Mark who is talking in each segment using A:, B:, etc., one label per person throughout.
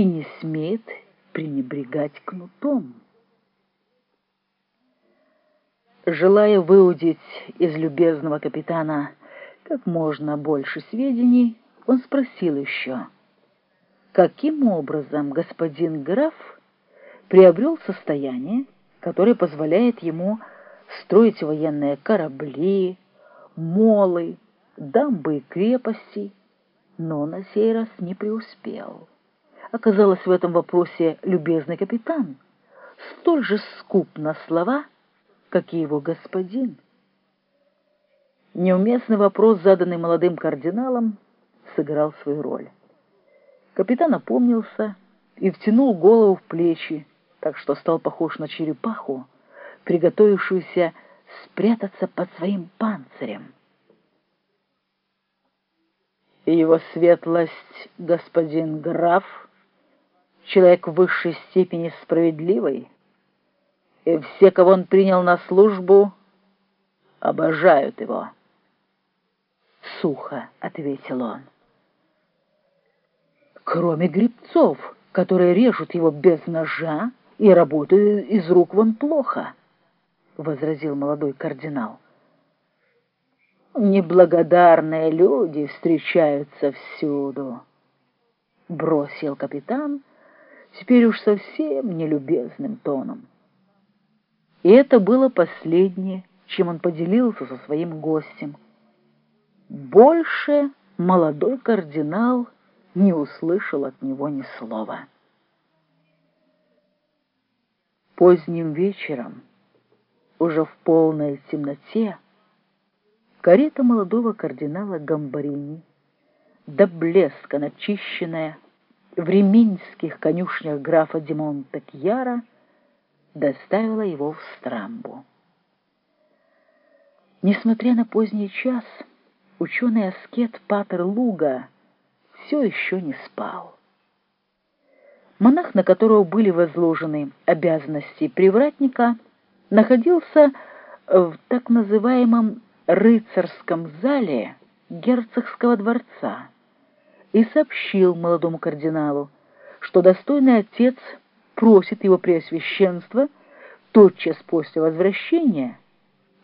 A: и не смеет пренебрегать кнутом. Желая выудить из любезного капитана как можно больше сведений, он спросил еще, каким образом господин граф приобрел состояние, которое позволяет ему строить военные корабли, молы, дамбы и крепости, но на сей раз не преуспел. Оказалось, в этом вопросе любезный капитан столь же скуп на слова, как и его господин. Неуместный вопрос, заданный молодым кардиналом, сыграл свою роль. Капитан опомнился и втянул голову в плечи, так что стал похож на черепаху, приготовившуюся спрятаться под своим панцирем. его светлость, господин граф, человек в высшей степени справедливый, и все, кого он принял на службу, обожают его. Сухо ответил он. Кроме грибцов, которые режут его без ножа и работают из рук вон плохо, возразил молодой кардинал. Неблагодарные люди встречаются всюду, бросил капитан, теперь уж совсем нелюбезным тоном. И это было последнее, чем он поделился со своим гостем. Больше молодой кардинал не услышал от него ни слова. Поздним вечером, уже в полной темноте, карета молодого кардинала Гамбарини, до блеска начищенная в реминских конюшнях графа Димонта Кьяра, доставила его в Страмбу. Несмотря на поздний час, ученый-аскет Патер Луга все еще не спал. Монах, на которого были возложены обязанности привратника, находился в так называемом рыцарском зале герцогского дворца и сообщил молодому кардиналу, что достойный отец просит его преосвященство тотчас после возвращения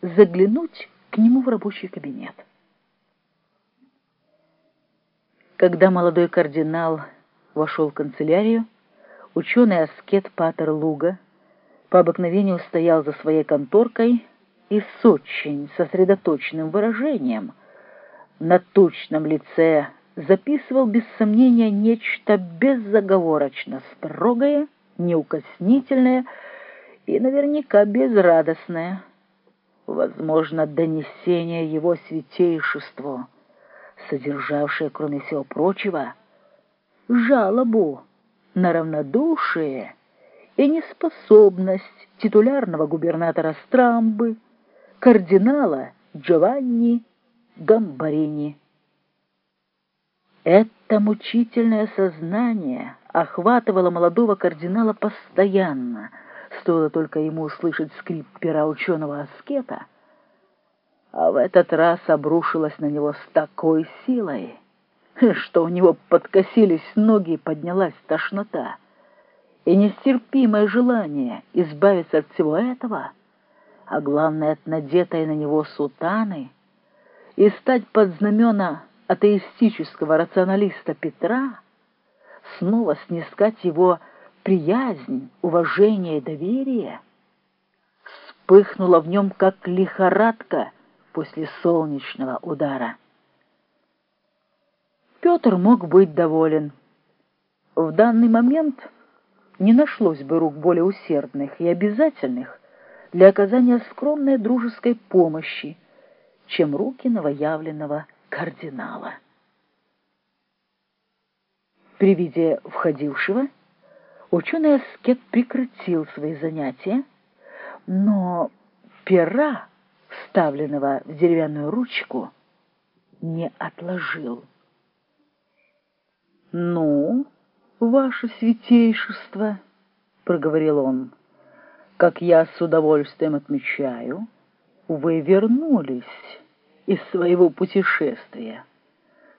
A: заглянуть к нему в рабочий кабинет. Когда молодой кардинал вошел в канцелярию, ученый-аскет Патер Луга по обыкновению стоял за своей конторкой и с очень сосредоточенным выражением на тучном лице записывал без сомнения нечто беззаговорочно строгое, неукоснительное и наверняка безрадостное, возможно, донесение его святейшеству, содержавшее, кроме всего прочего, жалобу на равнодушие и неспособность титулярного губернатора Страмбы, кардинала Джованни Гамбарини. Это мучительное сознание охватывало молодого кардинала постоянно, стоило только ему услышать скрип пера ученого-аскета, а в этот раз обрушилась на него с такой силой, что у него подкосились ноги и поднялась тошнота, и нестерпимое желание избавиться от всего этого — а главное от надетой на него сутаны, и стать под знамена атеистического рационалиста Петра, снова снискать его приязнь, уважение и доверие, вспыхнула в нем, как лихорадка после солнечного удара. Петр мог быть доволен. В данный момент не нашлось бы рук более усердных и обязательных, для оказания скромной дружеской помощи, чем руки новоявленного кардинала. При виде входившего ученый-аскет прекратил свои занятия, но пера, вставленного в деревянную ручку, не отложил. «Ну, ваше святейшество», — проговорил он, — как я с удовольствием отмечаю, вы вернулись из своего путешествия.